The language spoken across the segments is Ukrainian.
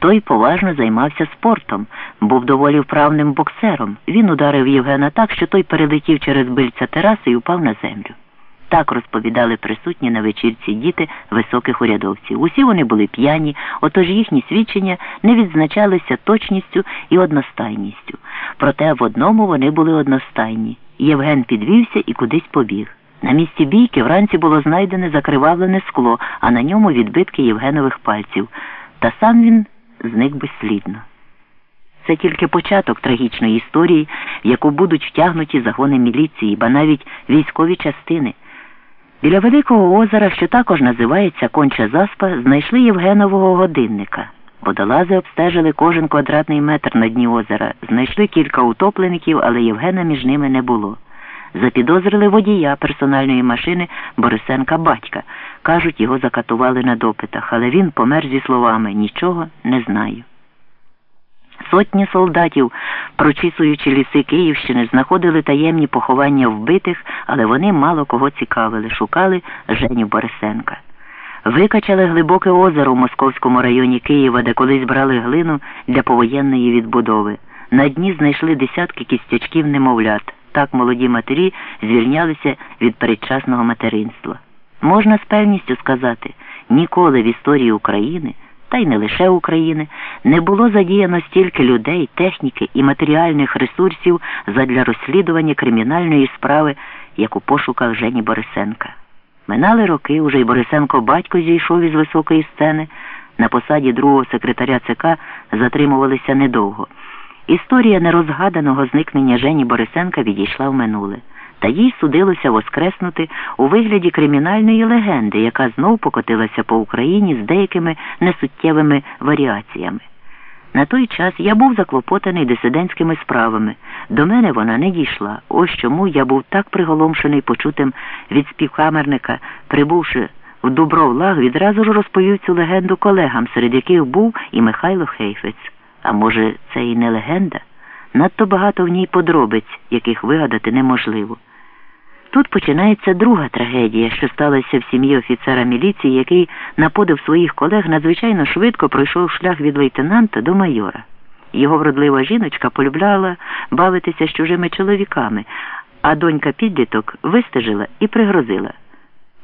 Той поважно займався спортом, був доволі вправним боксером. Він ударив Євгена так, що той перелетів через бильця тераси і упав на землю. Так розповідали присутні на вечірці діти високих урядовців. Усі вони були п'яні, отож їхні свідчення не відзначалися точністю і одностайністю. Проте в одному вони були одностайні. Євген підвівся і кудись побіг. На місці бійки вранці було знайдене закривавлене скло, а на ньому відбитки Євгенових пальців. Та сам він зник безслідно. Це тільки початок трагічної історії, в яку будуть втягнуті загони міліції, ба навіть військові частини. Біля Великого озера, що також називається Конча Заспа, знайшли Євгенового годинника. Водолази обстежили кожен квадратний метр на дні озера, знайшли кілька утоплеників, але Євгена між ними не було. Запідозрили водія персональної машини Борисенка батька. Кажуть, його закатували на допитах, але він помер зі словами нічого не знаю. Сотні солдатів, прочісуючи ліси Київщини, знаходили таємні поховання вбитих, але вони мало кого цікавили, шукали Женю Борисенка. Викачали глибоке озеро в Московському районі Києва, де колись брали глину для повоєнної відбудови. На дні знайшли десятки кістячків немовлят. Так молоді матері звільнялися від передчасного материнства. Можна з певністю сказати, ніколи в історії України, та й не лише України, не було задіяно стільки людей, техніки і матеріальних ресурсів задля розслідування кримінальної справи, як у пошуках Жені Борисенка. Минали роки, уже й Борисенко батько зійшов із високої сцени. На посаді другого секретаря ЦК затримувалися недовго. Історія нерозгаданого зникнення Жені Борисенка відійшла в минуле, та їй судилося воскреснути у вигляді кримінальної легенди, яка знов покотилася по Україні з деякими несуттєвими варіаціями. На той час я був заклопотаний дисидентськими справами. До мене вона не дійшла. Ось чому я був так приголомшений почутим від співкамерника, прибувши в Дубровлаг, відразу ж розповів цю легенду колегам, серед яких був і Михайло Хейфець. А може, це і не легенда? Надто багато в ній подробиць, яких вигадати неможливо. Тут починається друга трагедія, що сталася в сім'ї офіцера міліції, який на подив своїх колег надзвичайно швидко пройшов шлях від лейтенанта до майора. Його вродлива жіночка полюбляла бавитися з чужими чоловіками, а донька підліток вистежила і пригрозила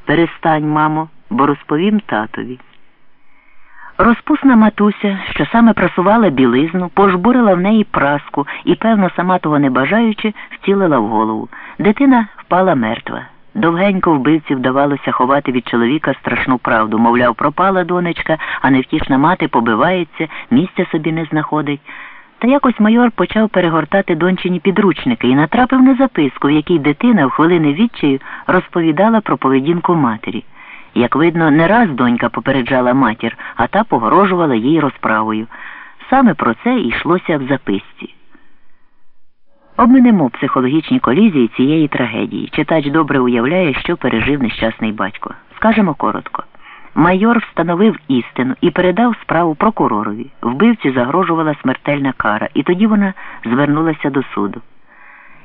Перестань, мамо, бо розповім татові. Розпусна матуся, що саме прасувала білизну, пожбурила в неї праску і, певно, сама того не бажаючи, вцілила в голову. Дитина впала мертва. Довгенько вбивці вдавалося ховати від чоловіка страшну правду. Мовляв, пропала донечка, а невтішна мати побивається, місця собі не знаходить. Та якось майор почав перегортати дончині підручники і натрапив на записку, в якій дитина в хвилини відчаю розповідала про поведінку матері. Як видно, не раз донька попереджала матір, а та погрожувала їй розправою. Саме про це йшлося в записці. Обминемо психологічні колізії цієї трагедії. Читач добре уявляє, що пережив нещасний батько. Скажемо коротко. Майор встановив істину і передав справу прокуророві. Вбивці загрожувала смертельна кара, і тоді вона звернулася до суду.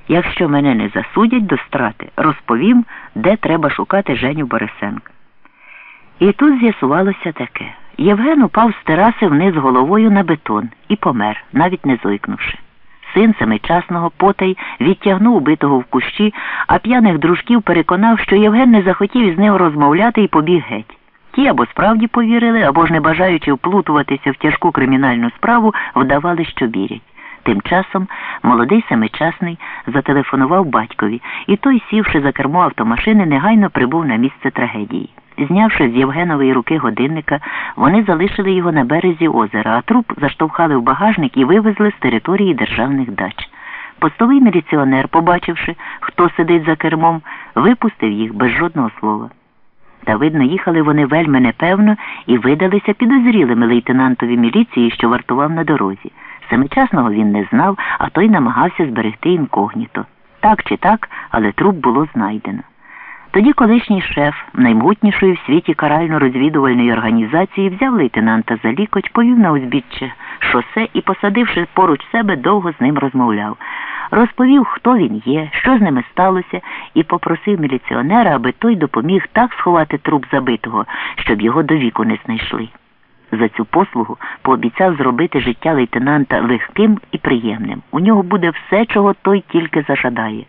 Якщо мене не засудять до страти, розповім, де треба шукати Женю Борисенка. І тут з'ясувалося таке. Євген упав з тераси вниз головою на бетон і помер, навіть не зойкнувши. Син семичасного потай відтягнув убитого в кущі, а п'яних дружків переконав, що Євген не захотів із ним розмовляти і побіг геть. Ті або справді повірили, або ж не бажаючи вплутуватися в тяжку кримінальну справу, вдавали, що вірять. Тим часом молодий семичасний зателефонував батькові, і той, сівши за кермо автомашини, негайно прибув на місце трагедії. Знявши з Євгенової руки годинника, вони залишили його на березі озера, а труп заштовхали в багажник і вивезли з території державних дач. Постовий міліціонер, побачивши, хто сидить за кермом, випустив їх без жодного слова. Та, видно, їхали вони вельми непевно і видалися підозрілими лейтенантові міліції, що вартував на дорозі. Семичасного він не знав, а той намагався зберегти інкогніто. Так чи так, але труп було знайдено. Тоді колишній шеф наймутнішої в світі карально-розвідувальної організації взяв лейтенанта за лікоть, повів на узбіччя шосе і, посадивши поруч себе, довго з ним розмовляв. Розповів, хто він є, що з ними сталося, і попросив міліціонера, аби той допоміг так сховати труп забитого, щоб його до віку не знайшли. За цю послугу пообіцяв зробити життя лейтенанта легким і приємним. У нього буде все, чого той тільки зажадає.